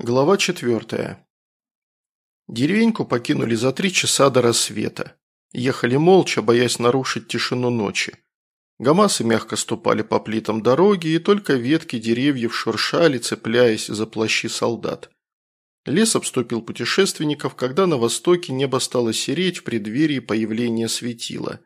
Глава четвертая. Деревеньку покинули за три часа до рассвета. Ехали молча, боясь нарушить тишину ночи. Гамасы мягко ступали по плитам дороги, и только ветки деревьев шуршали, цепляясь за плащи солдат. Лес обступил путешественников, когда на востоке небо стало сереть в преддверии появления светила.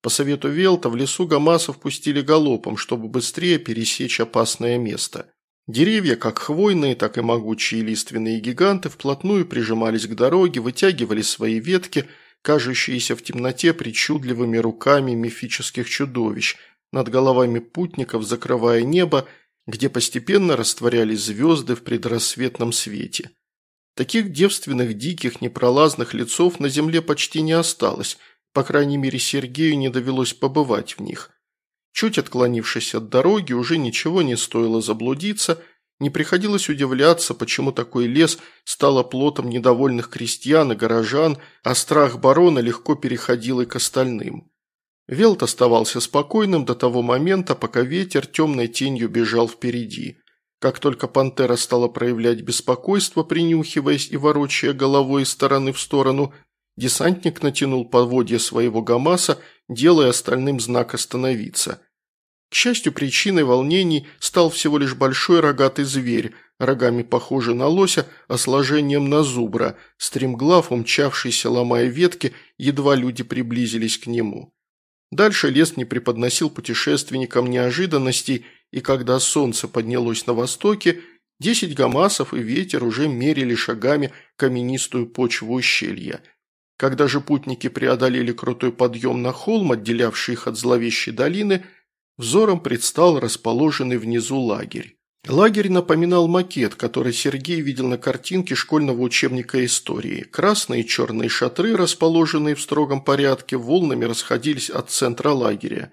По совету Велта в лесу гамасов пустили галопом, чтобы быстрее пересечь опасное место. Деревья, как хвойные, так и могучие лиственные гиганты, вплотную прижимались к дороге, вытягивали свои ветки, кажущиеся в темноте причудливыми руками мифических чудовищ, над головами путников закрывая небо, где постепенно растворялись звезды в предрассветном свете. Таких девственных, диких, непролазных лицов на земле почти не осталось, по крайней мере Сергею не довелось побывать в них – Чуть отклонившись от дороги, уже ничего не стоило заблудиться, не приходилось удивляться, почему такой лес стал оплотом недовольных крестьян и горожан, а страх барона легко переходил и к остальным. Велт оставался спокойным до того момента, пока ветер темной тенью бежал впереди. Как только пантера стала проявлять беспокойство, принюхиваясь и ворочая головой из стороны в сторону, десантник натянул поводья своего гамаса делая остальным знак остановиться. К счастью, причиной волнений стал всего лишь большой рогатый зверь, рогами похожий на лося, а сложением на зубра, стремглав, умчавшийся, ломая ветки, едва люди приблизились к нему. Дальше лес не преподносил путешественникам неожиданностей, и когда солнце поднялось на востоке, десять гамасов и ветер уже мерили шагами каменистую почву ущелья – когда же путники преодолели крутой подъем на холм, отделявший их от зловещей долины, взором предстал расположенный внизу лагерь. Лагерь напоминал макет, который Сергей видел на картинке школьного учебника истории. Красные и черные шатры, расположенные в строгом порядке, волнами расходились от центра лагеря.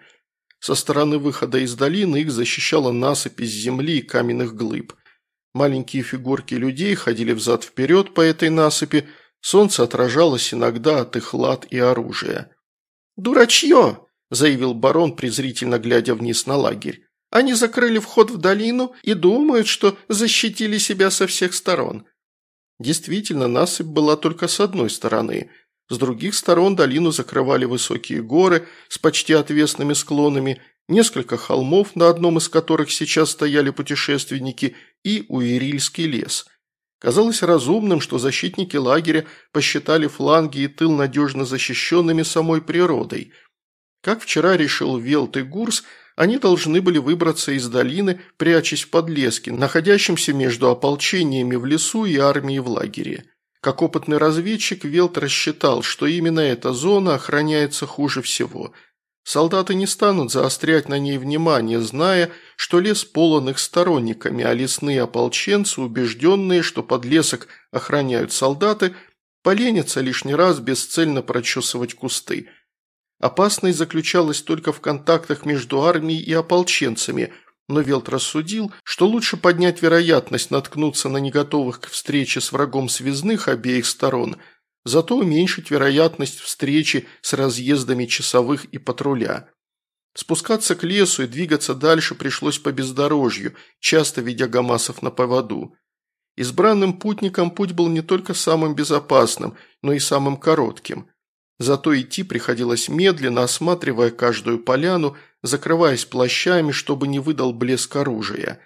Со стороны выхода из долины их защищала насыпь из земли и каменных глыб. Маленькие фигурки людей ходили взад-вперед по этой насыпи, Солнце отражалось иногда от их лад и оружия. «Дурачье!» – заявил барон, презрительно глядя вниз на лагерь. «Они закрыли вход в долину и думают, что защитили себя со всех сторон». Действительно, насыпь была только с одной стороны. С других сторон долину закрывали высокие горы с почти отвесными склонами, несколько холмов, на одном из которых сейчас стояли путешественники, и Уирильский лес – Казалось разумным, что защитники лагеря посчитали фланги и тыл надежно защищенными самой природой. Как вчера решил Велт и Гурс, они должны были выбраться из долины, прячась в подлеске, находящемся между ополчениями в лесу и армией в лагере. Как опытный разведчик, Велт рассчитал, что именно эта зона охраняется хуже всего – Солдаты не станут заострять на ней внимание, зная, что лес полон их сторонниками, а лесные ополченцы, убежденные, что подлесок охраняют солдаты, поленятся лишний раз бесцельно прочесывать кусты. Опасность заключалась только в контактах между армией и ополченцами, но Велт рассудил, что лучше поднять вероятность наткнуться на неготовых к встрече с врагом связных обеих сторон – зато уменьшить вероятность встречи с разъездами часовых и патруля. Спускаться к лесу и двигаться дальше пришлось по бездорожью, часто ведя гамасов на поводу. Избранным путникам путь был не только самым безопасным, но и самым коротким. Зато идти приходилось медленно, осматривая каждую поляну, закрываясь плащами, чтобы не выдал блеск оружия.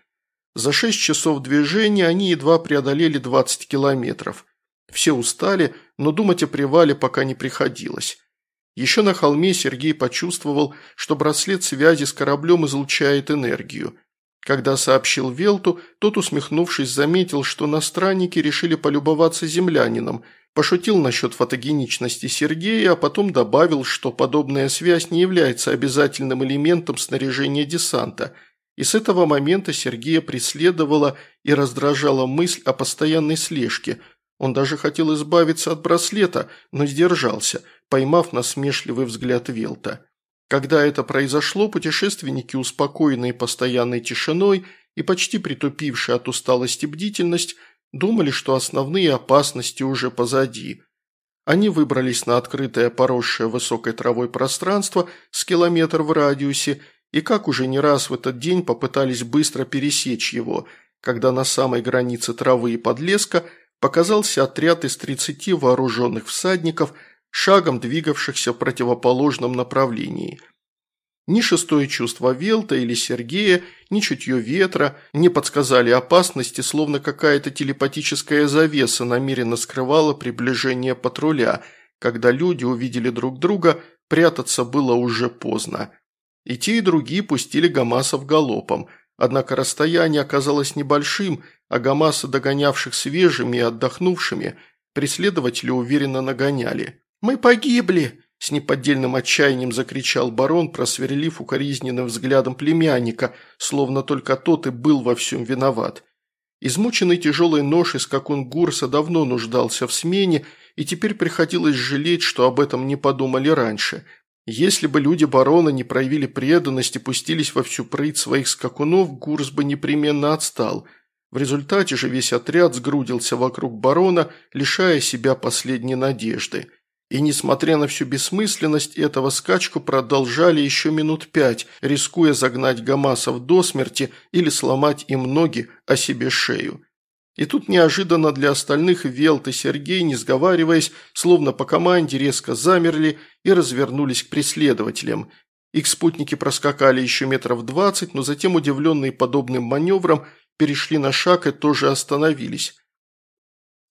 За шесть часов движения они едва преодолели 20 километров – все устали, но думать о привале пока не приходилось. Еще на холме Сергей почувствовал, что браслет связи с кораблем излучает энергию. Когда сообщил Велту, тот, усмехнувшись, заметил, что на странники решили полюбоваться землянином, пошутил насчет фотогеничности Сергея, а потом добавил, что подобная связь не является обязательным элементом снаряжения десанта, и с этого момента Сергея преследовала и раздражала мысль о постоянной слежке – он даже хотел избавиться от браслета, но сдержался, поймав насмешливый взгляд Велта. Когда это произошло, путешественники, успокоенные постоянной тишиной и почти притупившие от усталости бдительность, думали, что основные опасности уже позади. Они выбрались на открытое поросшее высокой травой пространство с километр в радиусе и, как уже не раз в этот день, попытались быстро пересечь его – когда на самой границе травы и подлеска показался отряд из 30 вооруженных всадников, шагом двигавшихся в противоположном направлении – ни шестое чувство Велта или Сергея, ни чутье ветра не подсказали опасности, словно какая-то телепатическая завеса намеренно скрывала приближение патруля. Когда люди увидели друг друга, прятаться было уже поздно. И те, и другие пустили Гамасов галопом. Однако расстояние оказалось небольшим, а Гамасы, догонявших свежими и отдохнувшими, преследователи уверенно нагоняли. «Мы погибли!» С неподдельным отчаянием закричал барон, просверлив укоризненным взглядом племянника, словно только тот и был во всем виноват. Измученный тяжелой ношей скакун Гурса давно нуждался в смене, и теперь приходилось жалеть, что об этом не подумали раньше. Если бы люди барона не проявили преданность и пустились во всю прыть своих скакунов, Гурс бы непременно отстал. В результате же весь отряд сгрудился вокруг барона, лишая себя последней надежды – и, несмотря на всю бессмысленность этого, скачку продолжали еще минут пять, рискуя загнать Гамасов до смерти или сломать им ноги, о себе шею. И тут неожиданно для остальных Велт и Сергей, не сговариваясь, словно по команде резко замерли и развернулись к преследователям. Их спутники проскакали еще метров двадцать, но затем, удивленные подобным маневром, перешли на шаг и тоже остановились.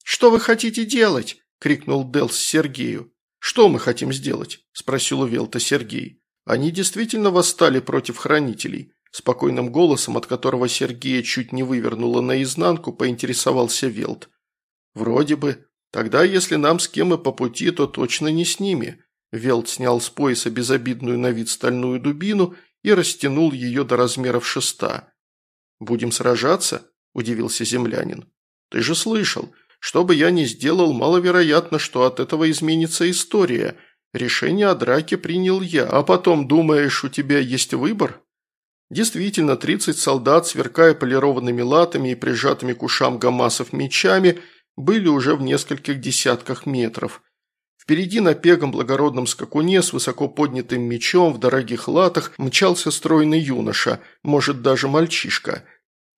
«Что вы хотите делать?» – крикнул Делс Сергею. «Что мы хотим сделать?» – спросил у Велта Сергей. «Они действительно восстали против хранителей?» Спокойным голосом, от которого Сергея чуть не вывернуло наизнанку, поинтересовался Велт. «Вроде бы. Тогда, если нам с кем и по пути, то точно не с ними». Велт снял с пояса безобидную на вид стальную дубину и растянул ее до размеров шеста. «Будем сражаться?» – удивился землянин. «Ты же слышал, что бы я ни сделал, маловероятно, что от этого изменится история. Решение о драке принял я, а потом думаешь, у тебя есть выбор? Действительно, 30 солдат, сверкая полированными латами и прижатыми к ушам гамасов мечами, были уже в нескольких десятках метров. Впереди на пегом благородном скакуне с высоко поднятым мечом в дорогих латах мчался стройный юноша, может даже мальчишка –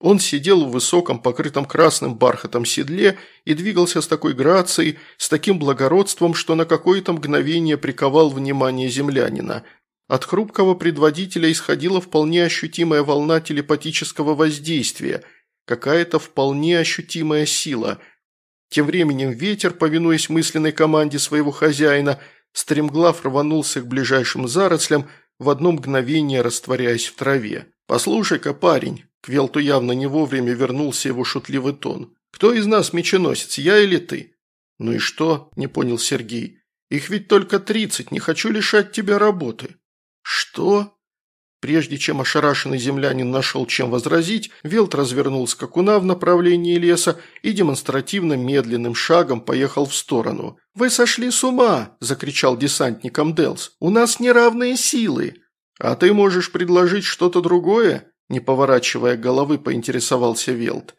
он сидел в высоком, покрытом красным бархатом седле и двигался с такой грацией, с таким благородством, что на какое-то мгновение приковал внимание землянина. От хрупкого предводителя исходила вполне ощутимая волна телепатического воздействия, какая-то вполне ощутимая сила. Тем временем ветер, повинуясь мысленной команде своего хозяина, стремглав рванулся к ближайшим зарослям, в одно мгновение растворяясь в траве. «Послушай-ка, парень», к Велту явно не вовремя вернулся его шутливый тон. «Кто из нас меченосец, я или ты?» «Ну и что?» – не понял Сергей. «Их ведь только тридцать, не хочу лишать тебя работы». «Что?» Прежде чем ошарашенный землянин нашел чем возразить, Велт развернул скакуна в направлении леса и демонстративно медленным шагом поехал в сторону. «Вы сошли с ума!» – закричал десантником Делс. «У нас неравные силы!» «А ты можешь предложить что-то другое?» Не поворачивая головы, поинтересовался Велт.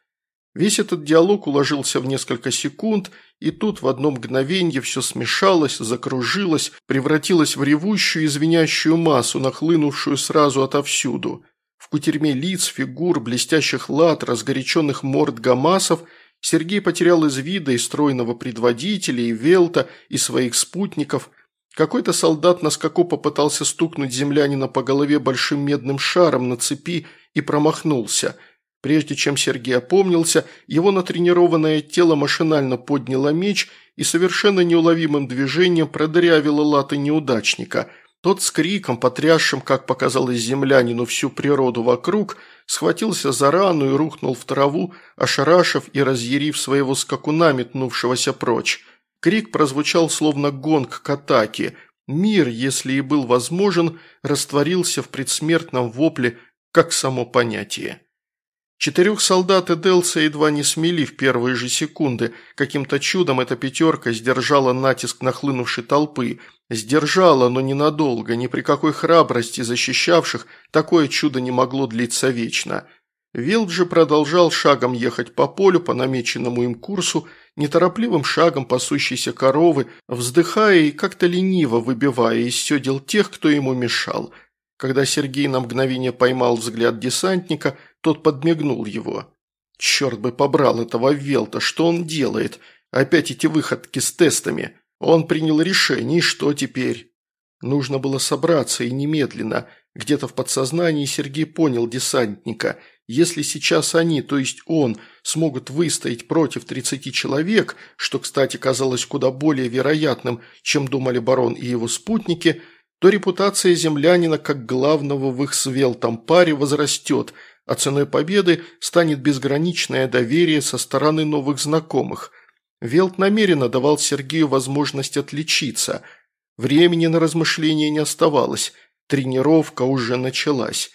Весь этот диалог уложился в несколько секунд, и тут в одно мгновенье все смешалось, закружилось, превратилось в ревущую и звенящую массу, нахлынувшую сразу отовсюду. В кутерьме лиц, фигур, блестящих лад, разгоряченных морд гамасов Сергей потерял из вида и стройного предводителя, и Велта, и своих спутников – какой-то солдат на скаку попытался стукнуть землянина по голове большим медным шаром на цепи и промахнулся. Прежде чем Сергей опомнился, его натренированное тело машинально подняло меч и совершенно неуловимым движением продырявило латы неудачника. Тот с криком, потрясшим, как показалось землянину, всю природу вокруг, схватился за рану и рухнул в траву, ошарашив и разъярив своего скакуна, метнувшегося прочь. Крик прозвучал словно гонг к атаке. Мир, если и был возможен, растворился в предсмертном вопле, как само понятие. Четырех солдат Эделса едва не смели в первые же секунды. Каким-то чудом эта пятерка сдержала натиск нахлынувшей толпы. Сдержала, но ненадолго, ни при какой храбрости защищавших такое чудо не могло длиться вечно. Вилд же продолжал шагом ехать по полю по намеченному им курсу, неторопливым шагом пасущейся коровы, вздыхая и как-то лениво выбивая из седел тех, кто ему мешал. Когда Сергей на мгновение поймал взгляд десантника, тот подмигнул его. Черт бы побрал этого Велта, что он делает? Опять эти выходки с тестами. Он принял решение, и что теперь? Нужно было собраться и немедленно. Где-то в подсознании Сергей понял десантника. Если сейчас они, то есть он, смогут выстоять против 30 человек, что, кстати, казалось куда более вероятным, чем думали барон и его спутники, то репутация землянина как главного в их свелтом паре возрастет, а ценой победы станет безграничное доверие со стороны новых знакомых. Велт намеренно давал Сергею возможность отличиться. Времени на размышления не оставалось, тренировка уже началась.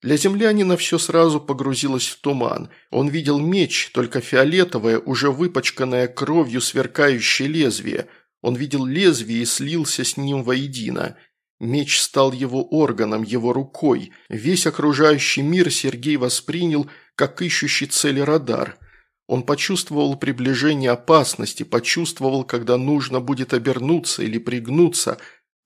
Для землянина все сразу погрузилось в туман. Он видел меч, только фиолетовое, уже выпачканное кровью сверкающее лезвие. Он видел лезвие и слился с ним воедино – Меч стал его органом, его рукой. Весь окружающий мир Сергей воспринял как ищущий цели радар. Он почувствовал приближение опасности, почувствовал, когда нужно будет обернуться или пригнуться,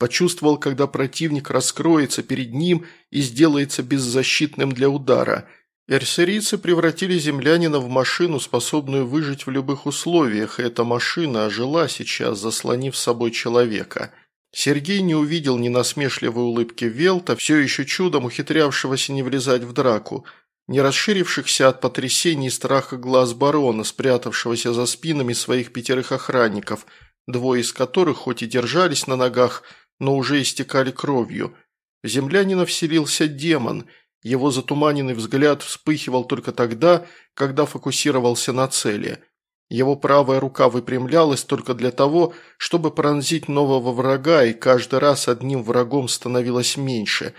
почувствовал, когда противник раскроется перед ним и сделается беззащитным для удара. Эрсерийцы превратили землянина в машину, способную выжить в любых условиях, и эта машина ожила сейчас, заслонив собой человека – Сергей не увидел ни насмешливой улыбки Велта, все еще чудом ухитрявшегося не влезать в драку, ни расширившихся от потрясений и страха глаз барона, спрятавшегося за спинами своих пятерых охранников, двое из которых хоть и держались на ногах, но уже истекали кровью. В землянина вселился демон, его затуманенный взгляд вспыхивал только тогда, когда фокусировался на цели – его правая рука выпрямлялась только для того, чтобы пронзить нового врага, и каждый раз одним врагом становилось меньше.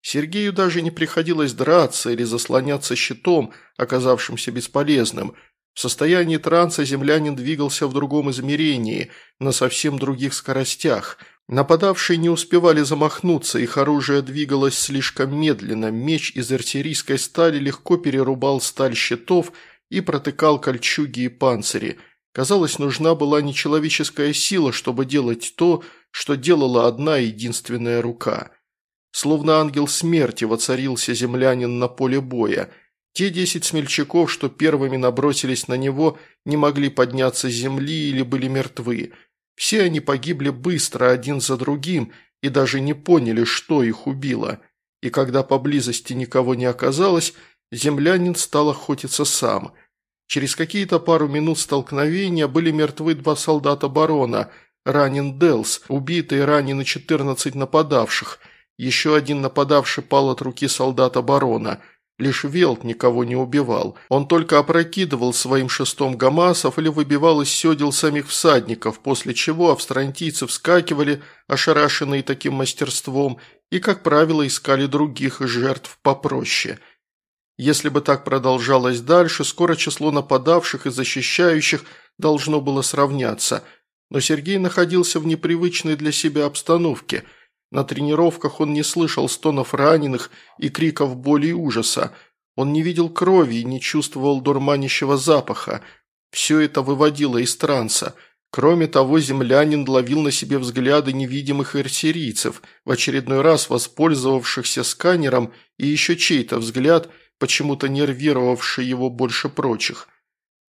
Сергею даже не приходилось драться или заслоняться щитом, оказавшимся бесполезным. В состоянии транса землянин двигался в другом измерении, на совсем других скоростях. Нападавшие не успевали замахнуться, их оружие двигалось слишком медленно, меч из артиллерийской стали легко перерубал сталь щитов – и протыкал кольчуги и панцири. Казалось, нужна была нечеловеческая сила, чтобы делать то, что делала одна единственная рука. Словно ангел смерти воцарился землянин на поле боя. Те десять смельчаков, что первыми набросились на него, не могли подняться с земли или были мертвы. Все они погибли быстро, один за другим, и даже не поняли, что их убило. И когда поблизости никого не оказалось, землянин стал охотиться сам. Через какие-то пару минут столкновения были мертвы два солдата барона, ранен Делс, убитые ранены 14 нападавших. Еще один нападавший пал от руки солдата барона. Лишь Велт никого не убивал. Он только опрокидывал своим шестом гамасов или выбивал из седел самих всадников, после чего австрантийцы вскакивали, ошарашенные таким мастерством, и, как правило, искали других жертв попроще – если бы так продолжалось дальше, скоро число нападавших и защищающих должно было сравняться. Но Сергей находился в непривычной для себя обстановке. На тренировках он не слышал стонов раненых и криков боли и ужаса. Он не видел крови и не чувствовал дурманящего запаха. Все это выводило из транса. Кроме того, землянин ловил на себе взгляды невидимых эрсирийцев, в очередной раз воспользовавшихся сканером, и еще чей-то взгляд – почему-то нервировавший его больше прочих.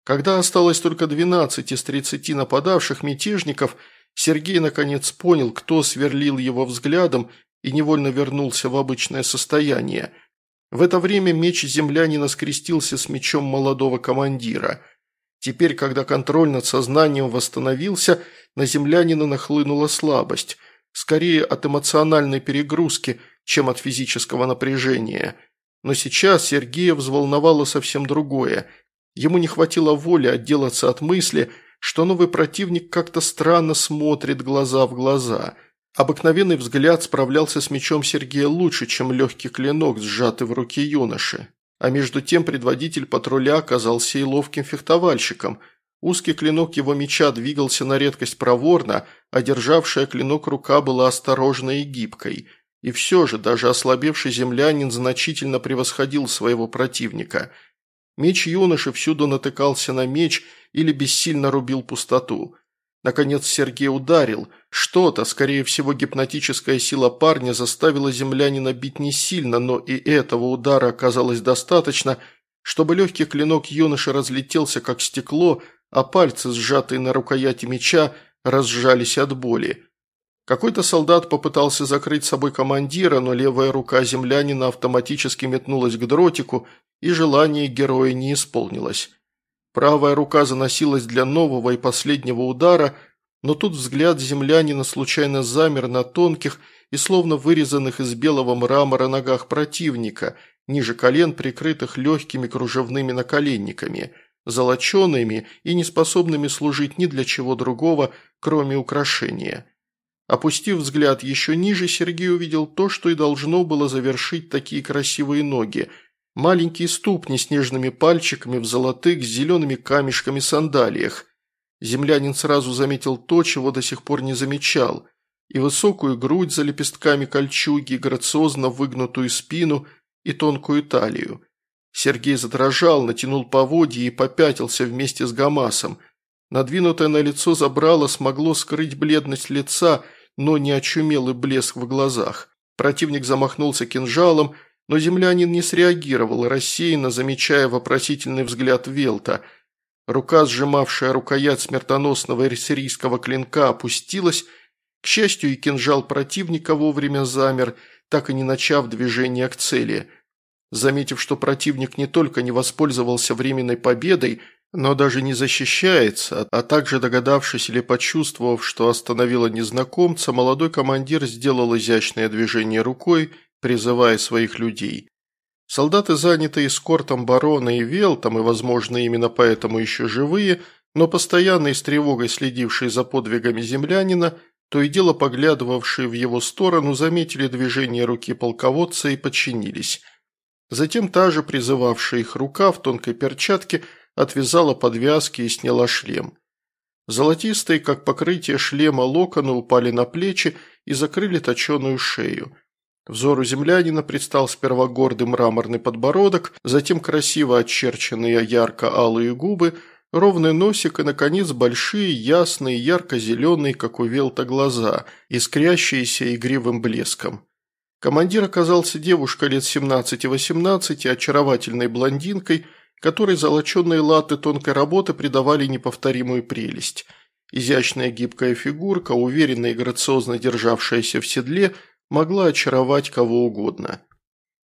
Когда осталось только 12 из 30 нападавших мятежников, Сергей наконец понял, кто сверлил его взглядом и невольно вернулся в обычное состояние. В это время меч землянина скрестился с мечом молодого командира. Теперь, когда контроль над сознанием восстановился, на землянина нахлынула слабость, скорее от эмоциональной перегрузки, чем от физического напряжения – но сейчас Сергея взволновало совсем другое. Ему не хватило воли отделаться от мысли, что новый противник как-то странно смотрит глаза в глаза. Обыкновенный взгляд справлялся с мечом Сергея лучше, чем легкий клинок, сжатый в руке юноши. А между тем предводитель патруля оказался и ловким фехтовальщиком. Узкий клинок его меча двигался на редкость проворно, а державшая клинок рука была осторожной и гибкой – и все же даже ослабевший землянин значительно превосходил своего противника. Меч юноши всюду натыкался на меч или бессильно рубил пустоту. Наконец Сергей ударил. Что-то, скорее всего гипнотическая сила парня, заставила землянина бить не сильно, но и этого удара оказалось достаточно, чтобы легкий клинок юноши разлетелся, как стекло, а пальцы, сжатые на рукояти меча, разжались от боли. Какой-то солдат попытался закрыть собой командира, но левая рука землянина автоматически метнулась к дротику, и желание героя не исполнилось. Правая рука заносилась для нового и последнего удара, но тут взгляд землянина случайно замер на тонких и словно вырезанных из белого мрамора ногах противника, ниже колен прикрытых легкими кружевными наколенниками, золочеными и неспособными служить ни для чего другого, кроме украшения. Опустив взгляд еще ниже, Сергей увидел то, что и должно было завершить такие красивые ноги. Маленькие ступни с нежными пальчиками в золотых с зелеными камешками сандалиях. Землянин сразу заметил то, чего до сих пор не замечал. И высокую грудь за лепестками кольчуги, грациозно выгнутую спину и тонкую талию. Сергей задрожал, натянул поводья и попятился вместе с Гамасом. Надвинутое на лицо забрало смогло скрыть бледность лица – но не очумелый блеск в глазах. Противник замахнулся кинжалом, но землянин не среагировал, рассеянно замечая вопросительный взгляд Велта. Рука, сжимавшая рукоять смертоносного сирийского клинка, опустилась. К счастью, и кинжал противника вовремя замер, так и не начав движение к цели. Заметив, что противник не только не воспользовался временной победой, но даже не защищается, а также догадавшись или почувствовав, что остановила незнакомца, молодой командир сделал изящное движение рукой, призывая своих людей. Солдаты, занятые эскортом барона и Велтом, и, возможно, именно поэтому еще живые, но постоянно и с тревогой следившие за подвигами землянина, то и дело поглядывавшие в его сторону, заметили движение руки полководца и подчинились. Затем та же призывавшая их рука в тонкой перчатке – отвязала подвязки и сняла шлем. Золотистые, как покрытие шлема, локоны упали на плечи и закрыли точеную шею. Взору землянина предстал сперва гордый мраморный подбородок, затем красиво очерченные ярко-алые губы, ровный носик и, наконец, большие, ясные, ярко-зеленые, как у Велта, глаза, искрящиеся игривым блеском. Командир оказался девушкой лет 17-18, очаровательной блондинкой – которой золоченные латы тонкой работы придавали неповторимую прелесть. Изящная гибкая фигурка, уверенно и грациозно державшаяся в седле, могла очаровать кого угодно.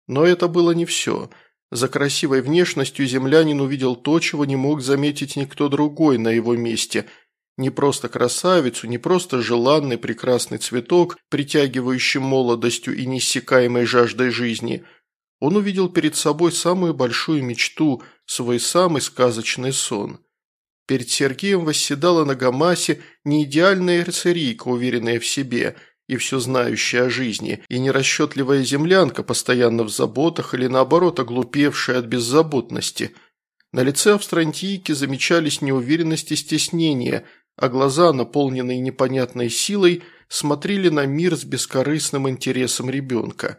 Но это было не все. За красивой внешностью землянин увидел то, чего не мог заметить никто другой на его месте. Не просто красавицу, не просто желанный прекрасный цветок, притягивающий молодостью и неиссякаемой жаждой жизни – он увидел перед собой самую большую мечту, свой самый сказочный сон. Перед Сергеем восседала на гамасе не идеальная рыцарийка, уверенная в себе и все знающая о жизни, и нерасчетливая землянка, постоянно в заботах или наоборот оглупевшая от беззаботности. На лице австрантийки замечались неуверенность и стеснение, а глаза, наполненные непонятной силой, смотрели на мир с бескорыстным интересом ребенка.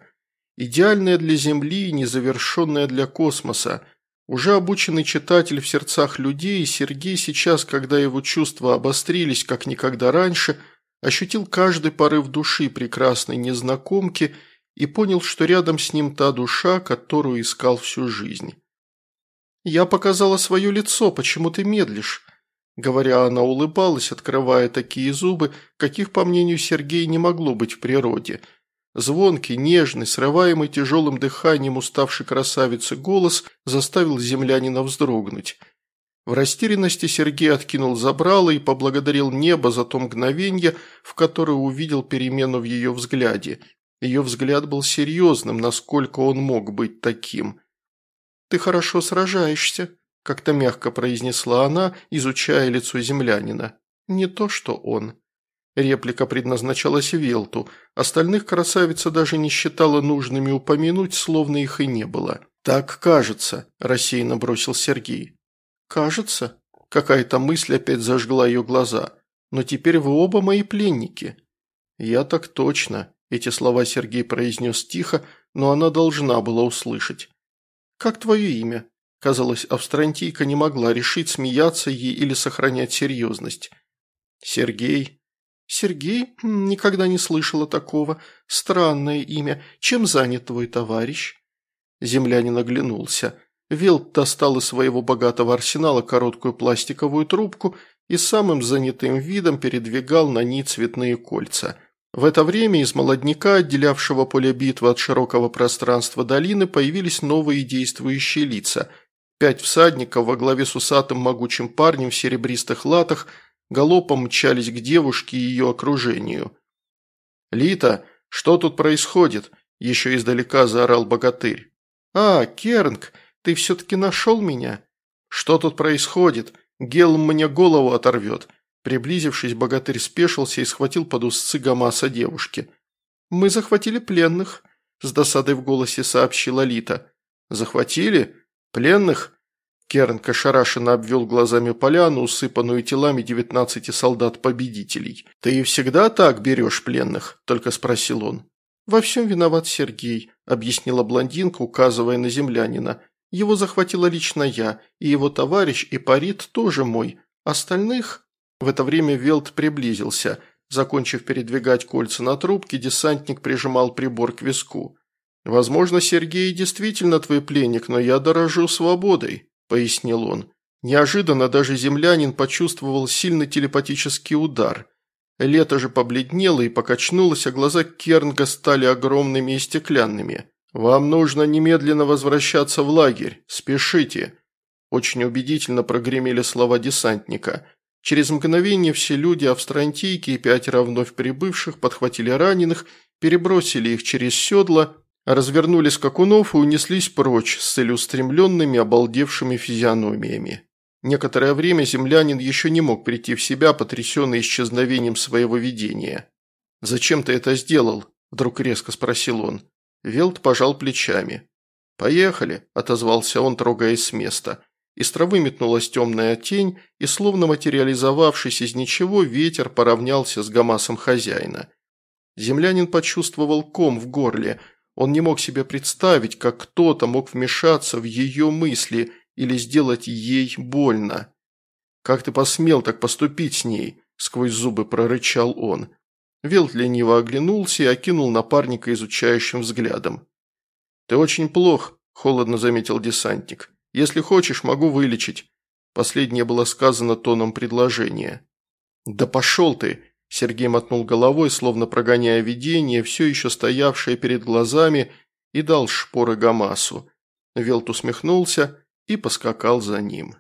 Идеальная для Земли и незавершенная для космоса. Уже обученный читатель в сердцах людей, Сергей сейчас, когда его чувства обострились как никогда раньше, ощутил каждый порыв души прекрасной незнакомки и понял, что рядом с ним та душа, которую искал всю жизнь. «Я показала свое лицо, почему ты медлишь?» Говоря, она улыбалась, открывая такие зубы, каких, по мнению Сергея, не могло быть в природе – Звонкий, нежный, срываемый тяжелым дыханием уставшей красавицы голос заставил землянина вздрогнуть. В растерянности Сергей откинул забрало и поблагодарил небо за то мгновенье, в которое увидел перемену в ее взгляде. Ее взгляд был серьезным, насколько он мог быть таким. «Ты хорошо сражаешься», – как-то мягко произнесла она, изучая лицо землянина. «Не то, что он». Реплика предназначалась Велту, остальных красавица даже не считала нужными упомянуть, словно их и не было. «Так кажется», – рассеянно бросил Сергей. «Кажется?» Какая-то мысль опять зажгла ее глаза. «Но теперь вы оба мои пленники». «Я так точно», – эти слова Сергей произнес тихо, но она должна была услышать. «Как твое имя?» Казалось, Австрантийка не могла решить, смеяться ей или сохранять серьезность. «Сергей», «Сергей? Никогда не слышала такого. Странное имя. Чем занят твой товарищ?» Землянин оглянулся. Вилд достал из своего богатого арсенала короткую пластиковую трубку и самым занятым видом передвигал на ней цветные кольца. В это время из молодняка, отделявшего поле битвы от широкого пространства долины, появились новые действующие лица. Пять всадников во главе с усатым могучим парнем в серебристых латах галопом мчались к девушке и ее окружению. «Лита, что тут происходит?» – еще издалека заорал богатырь. «А, Кернг, ты все-таки нашел меня? Что тут происходит? Гел мне голову оторвет». Приблизившись, богатырь спешился и схватил под узцы Гамаса девушки. «Мы захватили пленных», – с досадой в голосе сообщила Лита. «Захватили? Пленных?» Кернк ошарашенно обвел глазами поляну, усыпанную телами девятнадцати солдат-победителей. «Ты и всегда так берешь пленных?» – только спросил он. «Во всем виноват Сергей», – объяснила блондинка, указывая на землянина. Его захватила лично я, и его товарищ и Парит тоже мой. Остальных...» В это время Велт приблизился. Закончив передвигать кольца на трубке, десантник прижимал прибор к виску. «Возможно, Сергей действительно твой пленник, но я дорожу свободой», – пояснил он. Неожиданно даже землянин почувствовал сильный телепатический удар. Лето же побледнело и покачнулось, а глаза Кернга стали огромными и стеклянными. «Вам нужно немедленно возвращаться в лагерь. Спешите!» Очень убедительно прогремели слова десантника. Через мгновение все люди австрантийки и пятеро вновь прибывших подхватили раненых, перебросили их через седла, развернули скакунов и унеслись прочь с целеустремленными, обалдевшими физиономиями. Некоторое время землянин еще не мог прийти в себя, потрясенный исчезновением своего видения. «Зачем ты это сделал?» – вдруг резко спросил он. Велт пожал плечами. «Поехали», – отозвался он, трогаясь с места. Из травы метнулась темная тень, и, словно материализовавшись из ничего, ветер поравнялся с гамасом хозяина. Землянин почувствовал ком в горле. Он не мог себе представить, как кто-то мог вмешаться в ее мысли или сделать ей больно. «Как ты посмел так поступить с ней?» – сквозь зубы прорычал он. Велт лениво оглянулся и окинул напарника изучающим взглядом. «Ты очень плох», – холодно заметил десантник. «Если хочешь, могу вылечить». Последнее было сказано тоном предложения. «Да пошел ты!» – Сергей мотнул головой, словно прогоняя видение, все еще стоявшее перед глазами, и дал шпоры Гамасу. Велт усмехнулся и поскакал за ним.